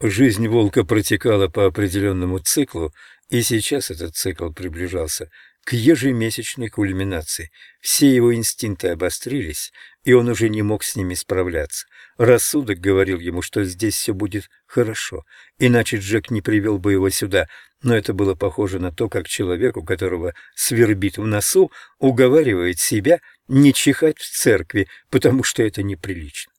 Жизнь волка протекала по определенному циклу, и сейчас этот цикл приближался к ежемесячной кульминации. Все его инстинкты обострились, и он уже не мог с ними справляться. Рассудок говорил ему, что здесь все будет хорошо, иначе Джек не привел бы его сюда, но это было похоже на то, как человек, у которого свербит в носу, уговаривает себя не чихать в церкви, потому что это неприлично.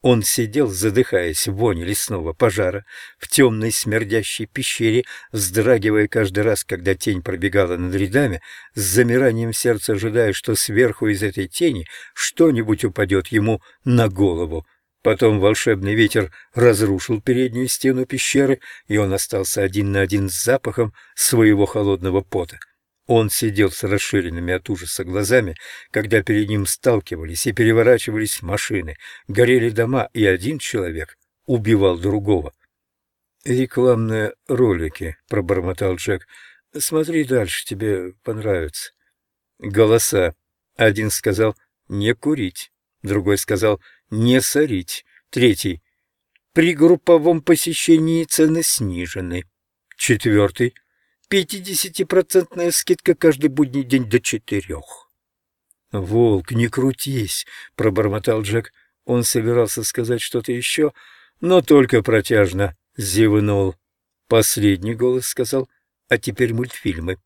Он сидел, задыхаясь в воне лесного пожара, в темной смердящей пещере, вздрагивая каждый раз, когда тень пробегала над рядами, с замиранием сердца ожидая, что сверху из этой тени что-нибудь упадет ему на голову. Потом волшебный ветер разрушил переднюю стену пещеры, и он остался один на один с запахом своего холодного пота. Он сидел с расширенными от ужаса глазами, когда перед ним сталкивались и переворачивались машины, горели дома, и один человек убивал другого. «Рекламные ролики», — пробормотал Джек. «Смотри дальше, тебе понравится». Голоса. Один сказал «не курить», другой сказал «не сорить», третий «при групповом посещении цены снижены», четвертый — Пятидесятипроцентная скидка каждый будний день до четырех. «Волк, не крутись!» — пробормотал Джек. Он собирался сказать что-то еще, но только протяжно зевнул. Последний голос сказал, а теперь мультфильмы.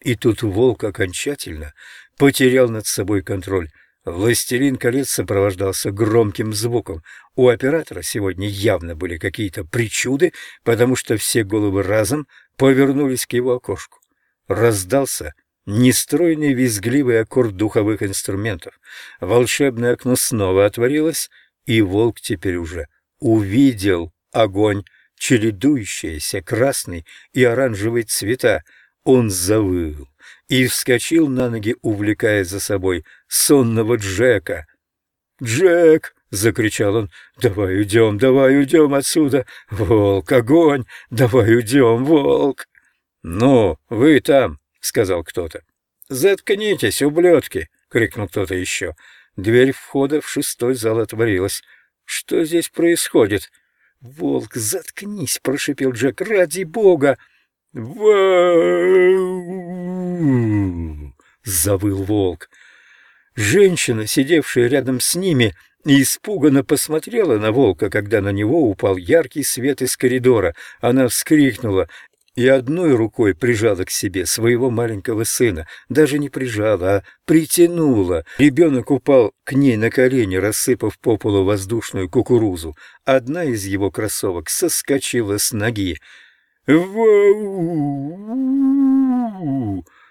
И тут волк окончательно потерял над собой контроль. «Властелин колец» сопровождался громким звуком. У оператора сегодня явно были какие-то причуды, потому что все головы разом повернулись к его окошку. Раздался нестройный визгливый аккорд духовых инструментов. Волшебное окно снова отворилось, и волк теперь уже увидел огонь, чередующиеся красный и оранжевый цвета. Он завыл и вскочил на ноги, увлекая за собой сонного Джека. «Джек!» — закричал он. «Давай уйдем, давай уйдем отсюда! Волк, огонь! Давай уйдем, волк!» «Ну, вы там!» — сказал кто-то. «Заткнитесь, ублюдки!» — крикнул кто-то еще. Дверь входа в шестой зал отворилась. «Что здесь происходит?» «Волк, заткнись!» — прошипел Джек. «Ради бога!» «Вау!» — завыл волк. Женщина, сидевшая рядом с ними, — и испуганно посмотрела на волка, когда на него упал яркий свет из коридора. Она вскрикнула и одной рукой прижала к себе своего маленького сына. Даже не прижала, а притянула. Ребенок упал к ней на колени, рассыпав по полу воздушную кукурузу. Одна из его кроссовок соскочила с ноги. «Вау!»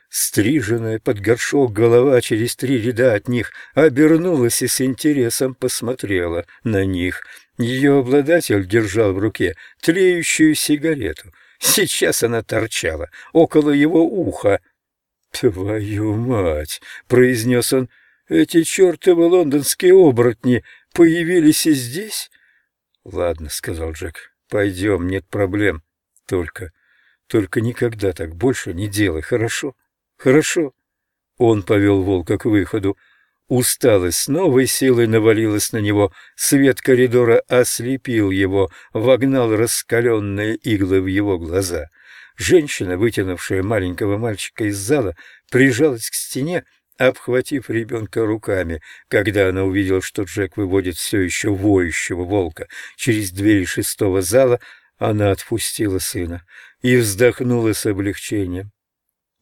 Стриженная под горшок голова через три ряда от них обернулась и с интересом посмотрела на них. Ее обладатель держал в руке тлеющую сигарету. Сейчас она торчала около его уха. «Твою мать!» — произнес он. «Эти чертовы лондонские оборотни появились и здесь?» «Ладно», — сказал Джек, — «пойдем, нет проблем. Только, только никогда так больше не делай, хорошо?» Хорошо. Он повел волка к выходу. Усталость с новой силой навалилась на него. Свет коридора ослепил его, вогнал раскаленные иглы в его глаза. Женщина, вытянувшая маленького мальчика из зала, прижалась к стене, обхватив ребенка руками, когда она увидела, что Джек выводит все еще воющего волка через двери шестого зала, она отпустила сына и вздохнула с облегчением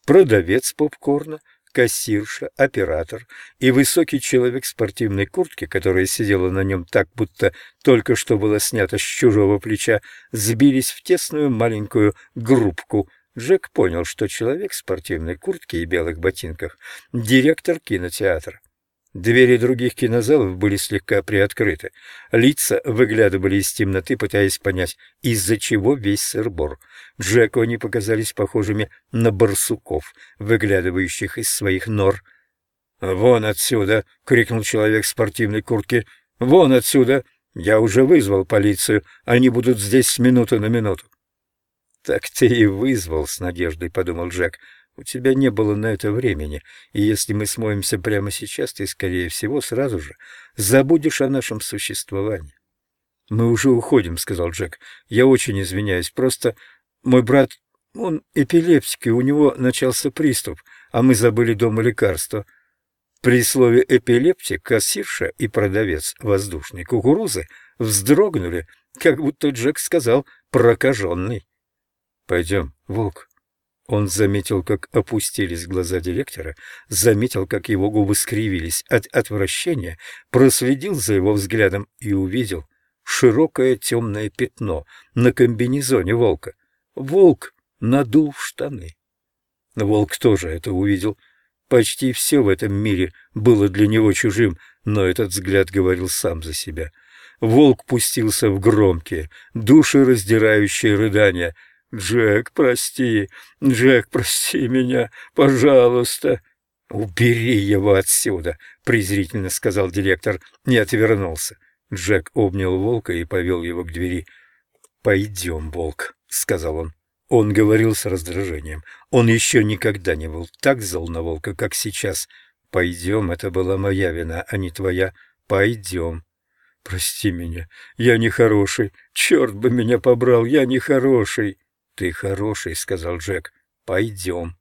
продавец попкорна, кассирша, оператор и высокий человек в спортивной куртке, которая сидела на нем так, будто только что была снята с чужого плеча, сбились в тесную маленькую группку. Джек понял, что человек в спортивной куртке и белых ботинках — директор кинотеатра. Двери других кинозалов были слегка приоткрыты. Лица выглядывали из темноты, пытаясь понять, из-за чего весь сыр-бор. Джеку они показались похожими на барсуков, выглядывающих из своих нор. «Вон отсюда!» — крикнул человек в спортивной куртке. «Вон отсюда! Я уже вызвал полицию. Они будут здесь с минуты на минуту». «Так ты и вызвал», — с надеждой подумал Джек. У тебя не было на это времени, и если мы смоемся прямо сейчас, ты, скорее всего, сразу же забудешь о нашем существовании. «Мы уже уходим», — сказал Джек. «Я очень извиняюсь. Просто мой брат, он эпилептик, и у него начался приступ, а мы забыли дома лекарства». При слове «эпилептик» кассирша и продавец воздушной кукурузы вздрогнули, как будто Джек сказал «прокаженный». «Пойдем, волк». Он заметил, как опустились глаза директора, заметил, как его губы скривились от отвращения, проследил за его взглядом и увидел широкое темное пятно на комбинезоне волка. Волк надул штаны. Волк тоже это увидел. Почти все в этом мире было для него чужим, но этот взгляд говорил сам за себя. Волк пустился в громкие, душераздирающие рыдания — «Джек, прости! Джек, прости меня! Пожалуйста!» «Убери его отсюда!» — презрительно сказал директор и отвернулся. Джек обнял волка и повел его к двери. «Пойдем, волк», — сказал он. Он говорил с раздражением. Он еще никогда не был так зол на волка, как сейчас. «Пойдем, это была моя вина, а не твоя. Пойдем». «Прости меня, я нехороший. Черт бы меня побрал, я нехороший». «Ты хороший», — сказал Джек. «Пойдем».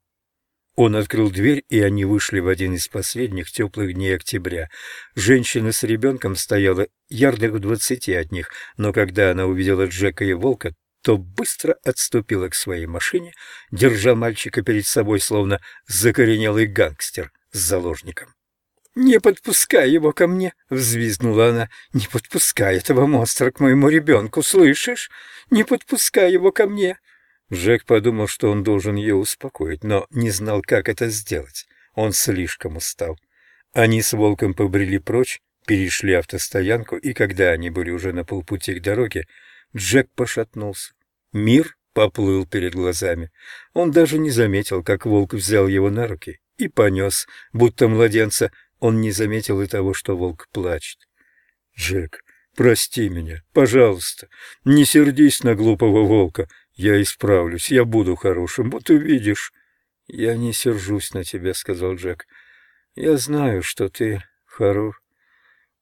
Он открыл дверь, и они вышли в один из последних теплых дней октября. Женщина с ребенком стояла ярдах в двадцати от них, но когда она увидела Джека и Волка, то быстро отступила к своей машине, держа мальчика перед собой, словно закоренелый гангстер с заложником. «Не подпускай его ко мне!» — взвизгнула она. «Не подпускай этого монстра к моему ребенку, слышишь? Не подпускай его ко мне!» Джек подумал, что он должен ее успокоить, но не знал, как это сделать. Он слишком устал. Они с Волком побрели прочь, перешли автостоянку, и когда они были уже на полпути к дороге, Джек пошатнулся. Мир поплыл перед глазами. Он даже не заметил, как Волк взял его на руки и понес, будто младенца. Он не заметил и того, что Волк плачет. «Джек, прости меня, пожалуйста, не сердись на глупого Волка. Я исправлюсь, я буду хорошим, вот увидишь. Я не сержусь на тебя, сказал Джек. Я знаю, что ты хорош.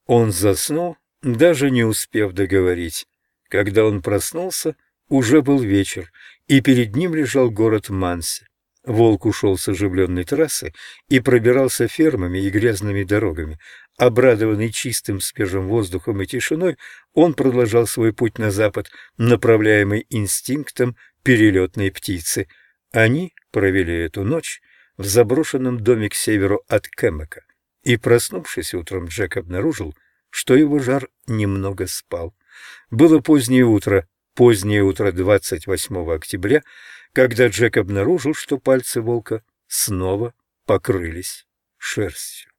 Он заснул, даже не успев договорить. Когда он проснулся, уже был вечер, и перед ним лежал город Манси. Волк ушел с оживленной трассы и пробирался фермами и грязными дорогами. Обрадованный чистым свежим воздухом и тишиной, он продолжал свой путь на запад, направляемый инстинктом перелетной птицы. Они провели эту ночь в заброшенном доме к северу от Кэмека. И, проснувшись утром, Джек обнаружил, что его жар немного спал. Было позднее утро, позднее утро 28 октября, когда Джек обнаружил, что пальцы волка снова покрылись шерстью.